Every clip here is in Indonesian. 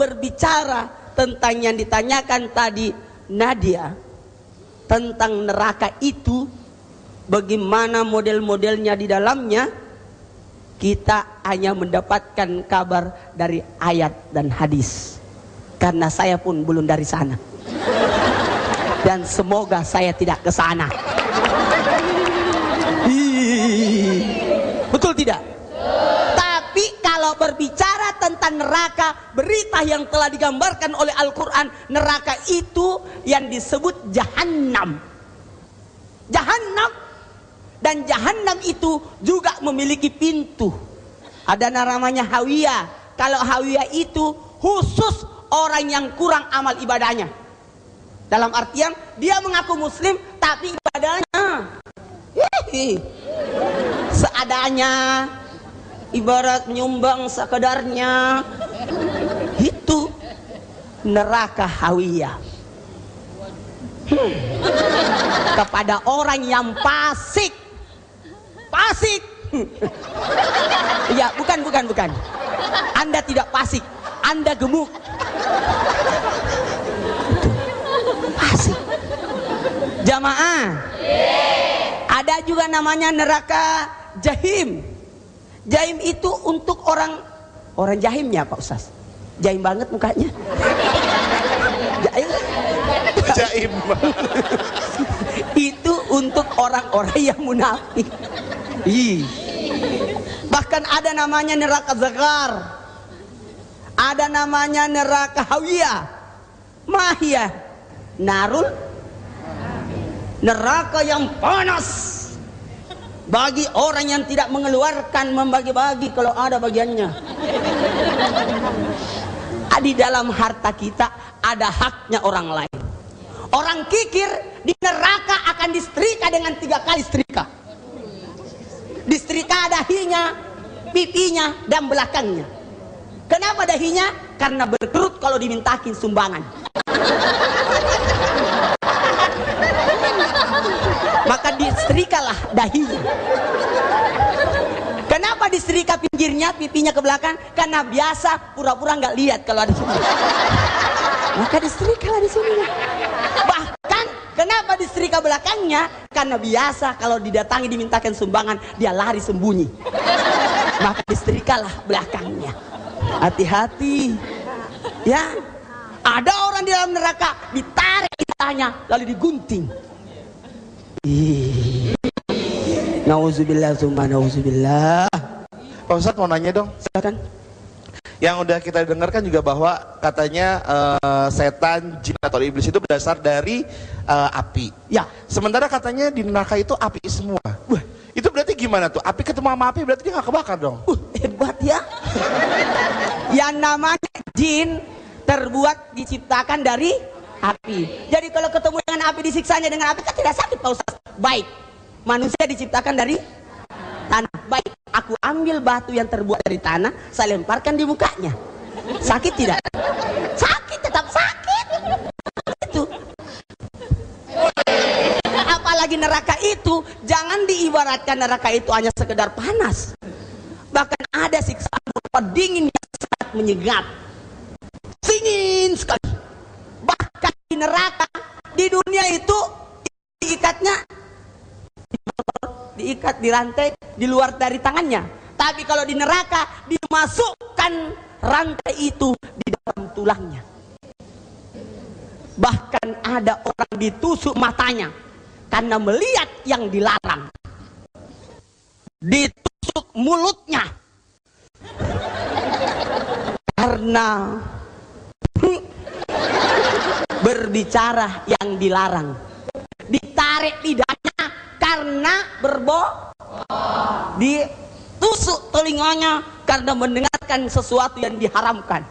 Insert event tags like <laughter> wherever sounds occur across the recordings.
berbicara tentang yang ditanyakan tadi Nadia tentang neraka itu bagaimana model-modelnya di dalamnya kita hanya mendapatkan kabar dari ayat dan hadis. Karena saya pun belum dari sana. Dan semoga saya tidak ke sana. Betul tidak berbicara tentang neraka berita yang telah digambarkan oleh Al-Quran. Neraka itu yang disebut jahannam. Jahannam. Dan jahannam itu juga memiliki pintu. Ada namanya hawiyah. Kalau hawiyah itu khusus orang yang kurang amal ibadahnya. Dalam artian dia mengaku muslim tapi ibadahnya hihi, seadanya ibarat menyumbang sekedarnya itu neraka hawiyah. Kepada orang yang fasik fasik ya bukan bukan bukan. Anda tidak fasik anda gemuk. Fasik jamaah. Ada juga namanya neraka jahim jahim itu untuk orang orang jahimnya Pak Ustaz. Jahim banget mukanya. Jahim Jaim. <laughs> itu untuk orang-orang yang munafik. Ih. bahkan ada namanya neraka zakar. Ada namanya neraka hawiyah. Mahiyah. Narul. Neraka yang panas bagi orang yang tidak mengeluarkan membagi-bagi kalau ada bagiannya. Di dalam harta kita ada haknya orang lain. Orang kikir di neraka akan disetrika dengan tiga kali setrika. Disetrika dahinya pipinya dan belakangnya. Kenapa dahinya karena berkerut kalau dimintakin sumbangan maka disetrikalah dahinya kenapa disetrika pinggirnya pipinya ke belakang? Karena biasa pura-pura nggak lihat kalau ada sumbangan maka disetrikalah di sini. Bahkan kenapa disetrika belakangnya? Karena biasa kalau didatangi dimintakan sumbangan dia lari sembunyi. Maka disetrikalah belakangnya. Hati-hati. Ya. Ada orang di dalam neraka ditarik itanya lalu digunting. Nauzubillah summa nauzubillah Pak Ustadz mau nanya dong. silakan Yang udah kita dengarkan juga bahwa katanya eh, setan, jin atau iblis itu berasal dari eh, api. ya Sementara katanya di neraka itu api semua. Wah, itu berarti gimana tuh? Api ketemu sama api berarti dia nggak kebakar dong? uh, hebat ya <laughs> yang namanya jin terbuat diciptakan dari api. Jadi kalau ketemu dengan api disiksanya dengan api kan tidak sakit Pak Ustaz. Baik. Manusia diciptakan dari tanah. Baik. Aku ambil batu yang terbuat dari tanah saya lemparkan di mukanya. Sakit tidak? Sakit tetap sakit. Itu. Apalagi neraka itu jangan diibaratkan neraka itu hanya sekedar panas. Bahkan ada siksaan berupa dingin yang sangat menyengat dingin sekali neraka. Di dunia itu diikatnya diikat di rantai di luar dari tangannya. Tapi kalau di neraka dimasukkan rantai itu di dalam tulangnya. Bahkan ada orang ditusuk matanya karena melihat yang dilarang. Ditusuk mulutnya. Karena berbicara yang dilarang. Ditarik lidahnya karena berbo ditusuk telinganya karena mendengarkan sesuatu yang diharamkan.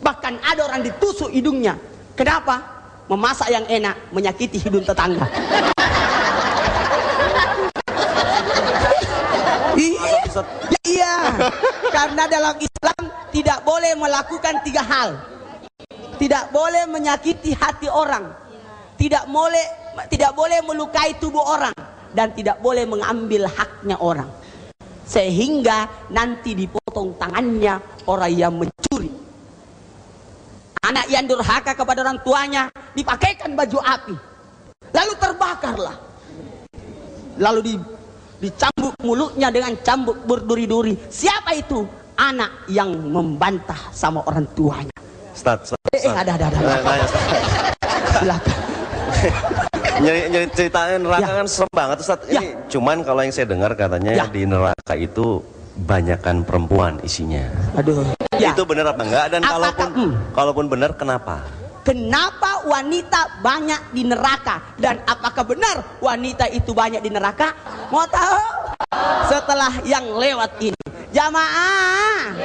Bahkan ada orang ditusuk hidungnya. Kenapa? Memasak yang enak menyakiti hidung tetangga. <laughs> Iya Ya, iya. Karena dalam Islam tidak boleh melakukan tiga hal tidak boleh menyakiti hati orang. Tidak boleh tidak boleh melukai tubuh orang. Dan tidak boleh mengambil haknya orang. Sehingga nanti dipotong tangannya orang yang mencuri. Anak yang durhaka kepada orang tuanya dipakaikan baju api. Lalu terbakarlah. Lalu di, dicambuk mulutnya dengan cambuk berduri-duri. Siapa itu? Anak yang membantah sama orang tuanya Ustaz, Ustaz, eh, eh ada ada ada Nah, nanya, silakan nyeri, nyeri ceritain neraka Ya. kan serem banget Ustaz. Ini cuman kalau yang saya dengar katanya Ya. di neraka itu banyakan perempuan isinya. aduh ya Itu benar apa enggak dan Apakah- kalaupun hmm. kalaupun benar kenapa? Kenapa wanita banyak di neraka dan apakah benar wanita itu banyak di neraka? Mau tahu? Setelah yang lewat ini, jamaah.